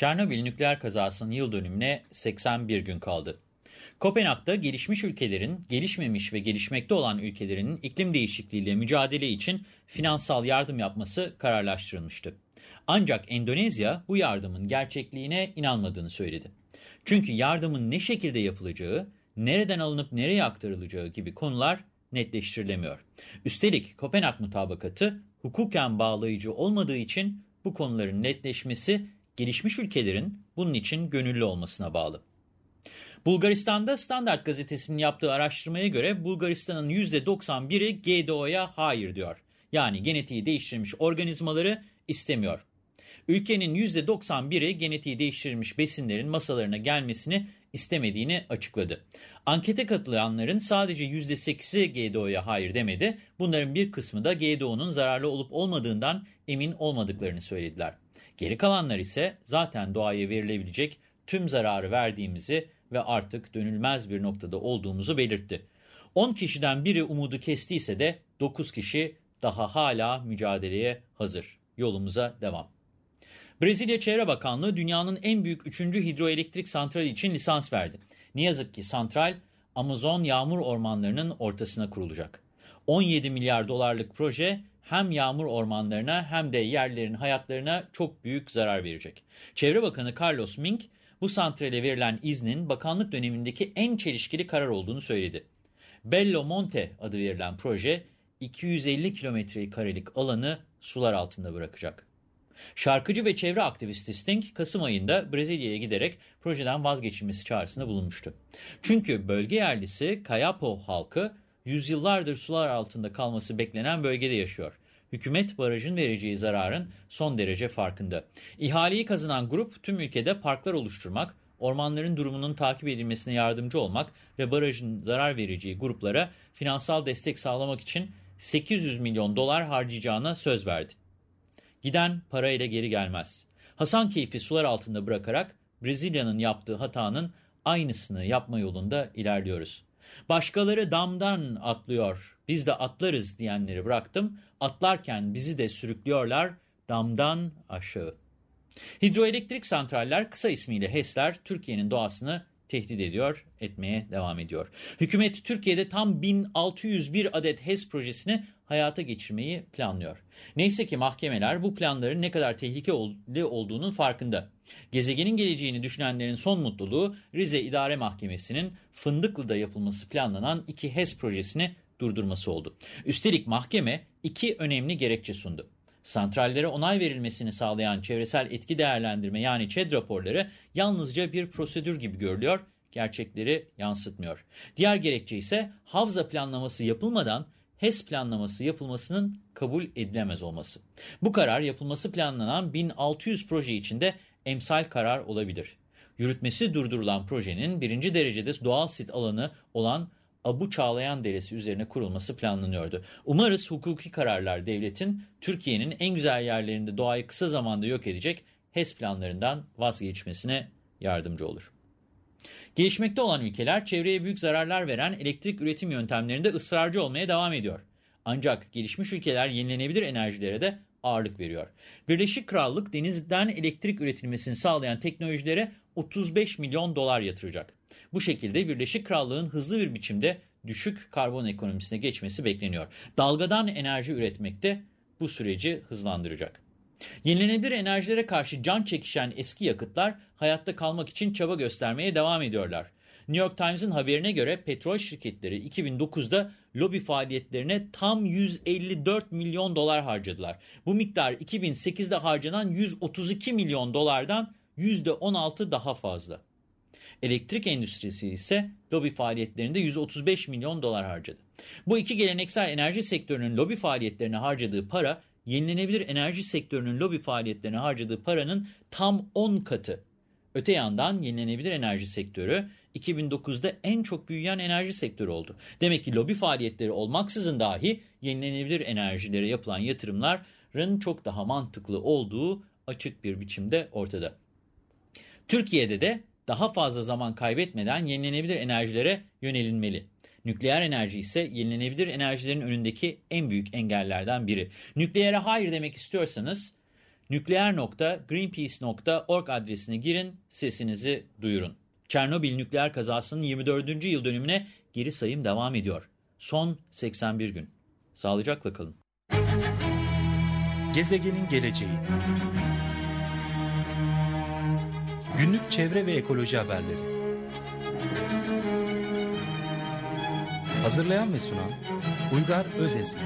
Çernobil nükleer kazasının yıl dönümüne 81 gün kaldı. Kopenhag'da gelişmiş ülkelerin, gelişmemiş ve gelişmekte olan ülkelerinin iklim değişikliğiyle mücadele için finansal yardım yapması kararlaştırılmıştı. Ancak Endonezya bu yardımın gerçekliğine inanmadığını söyledi. Çünkü yardımın ne şekilde yapılacağı, nereden alınıp nereye aktarılacağı gibi konular netleştirilemiyor. Üstelik Kopenhag mutabakatı hukuken bağlayıcı olmadığı için bu konuların netleşmesi gelişmiş ülkelerin bunun için gönüllü olmasına bağlı. Bulgaristan'da Standart gazetesinin yaptığı araştırmaya göre Bulgaristan'ın %91'i GDO'ya hayır diyor. Yani genetiği değiştirilmiş organizmaları istemiyor. Ülkenin %91'i genetiği değiştirilmiş besinlerin masalarına gelmesini istemediğini açıkladı. Ankete katılanların sadece %8'i GDO'ya hayır demedi. Bunların bir kısmı da GDO'nun zararlı olup olmadığından emin olmadıklarını söylediler. Geri kalanlar ise zaten doğaya verilebilecek tüm zararı verdiğimizi ve artık dönülmez bir noktada olduğumuzu belirtti. 10 kişiden biri umudu kestiyse de 9 kişi daha hala mücadeleye hazır. Yolumuza devam. Brezilya Çevre Bakanlığı dünyanın en büyük 3. hidroelektrik santrali için lisans verdi. Ne yazık ki santral Amazon yağmur ormanlarının ortasına kurulacak. 17 milyar dolarlık proje hem yağmur ormanlarına hem de yerlerin hayatlarına çok büyük zarar verecek. Çevre Bakanı Carlos Mink bu santrale verilen iznin bakanlık dönemindeki en çelişkili karar olduğunu söyledi. Bello Monte adı verilen proje 250 kilometre karelik alanı sular altında bırakacak. Şarkıcı ve çevre aktivisti Sting, Kasım ayında Brezilya'ya giderek projeden vazgeçilmesi çağrısında bulunmuştu. Çünkü bölge yerlisi Kayapo halkı yüzyıllardır sular altında kalması beklenen bölgede yaşıyor. Hükümet barajın vereceği zararın son derece farkında. İhaleyi kazanan grup tüm ülkede parklar oluşturmak, ormanların durumunun takip edilmesine yardımcı olmak ve barajın zarar vereceği gruplara finansal destek sağlamak için 800 milyon dolar harcayacağına söz verdi. Giden parayla geri gelmez. Hasan Keyfi sular altında bırakarak Brezilya'nın yaptığı hatanın aynısını yapma yolunda ilerliyoruz. Başkaları damdan atlıyor, biz de atlarız diyenleri bıraktım. Atlarken bizi de sürüklüyorlar damdan aşağı. Hidroelektrik santraller kısa ismiyle HES'ler Türkiye'nin doğasını tehdit ediyor, etmeye devam ediyor. Hükümet Türkiye'de tam 1601 adet HES projesini hayata geçirmeyi planlıyor. Neyse ki mahkemeler bu planların ne kadar tehlikeli olduğunun farkında. Gezegenin geleceğini düşünenlerin son mutluluğu Rize İdare Mahkemesi'nin Fındıklı'da yapılması planlanan iki HES projesini durdurması oldu. Üstelik mahkeme iki önemli gerekçe sundu. Santrallere onay verilmesini sağlayan çevresel etki değerlendirme yani ÇED raporları yalnızca bir prosedür gibi görülüyor, gerçekleri yansıtmıyor. Diğer gerekçe ise havza planlaması yapılmadan HES planlaması yapılmasının kabul edilemez olması. Bu karar yapılması planlanan 1600 proje içinde emsal karar olabilir. Yürütmesi durdurulan projenin birinci derecede doğal sit alanı olan Abu Çağlayan Deresi üzerine kurulması planlanıyordu. Umarız hukuki kararlar devletin Türkiye'nin en güzel yerlerinde doğayı kısa zamanda yok edecek HES planlarından vazgeçmesine yardımcı olur. Gelişmekte olan ülkeler çevreye büyük zararlar veren elektrik üretim yöntemlerinde ısrarcı olmaya devam ediyor. Ancak gelişmiş ülkeler yenilenebilir enerjilere de ağırlık veriyor. Birleşik Krallık denizden elektrik üretilmesini sağlayan teknolojilere 35 milyon dolar yatıracak. Bu şekilde Birleşik Krallık'ın hızlı bir biçimde düşük karbon ekonomisine geçmesi bekleniyor. Dalgadan enerji üretmek de bu süreci hızlandıracak. Yenilenebilir enerjilere karşı can çekişen eski yakıtlar hayatta kalmak için çaba göstermeye devam ediyorlar. New York Times'ın haberine göre petrol şirketleri 2009'da lobi faaliyetlerine tam 154 milyon dolar harcadılar. Bu miktar 2008'de harcanan 132 milyon dolardan %16 daha fazla. Elektrik endüstrisi ise lobi faaliyetlerinde 135 milyon dolar harcadı. Bu iki geleneksel enerji sektörünün lobi faaliyetlerine harcadığı para, yenilenebilir enerji sektörünün lobi faaliyetlerine harcadığı paranın tam 10 katı. Öte yandan yenilenebilir enerji sektörü 2009'da en çok büyüyen enerji sektörü oldu. Demek ki lobi faaliyetleri olmaksızın dahi yenilenebilir enerjilere yapılan yatırımların çok daha mantıklı olduğu açık bir biçimde ortada. Türkiye'de de daha fazla zaman kaybetmeden yenilenebilir enerjilere yönelinmeli. Nükleer enerji ise yenilenebilir enerjilerin önündeki en büyük engellerden biri. Nükleere hayır demek istiyorsanız nükleer.greenpeace.org adresine girin, sesinizi duyurun. Çernobil nükleer kazasının 24. yıl dönümüne geri sayım devam ediyor. Son 81 gün. Sağlıcakla kalın. Gezegenin geleceği Günlük çevre ve ekoloji haberleri Hazırlayan ve sunan Uygar Özesmi